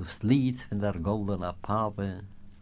to sleep in their golden apartment.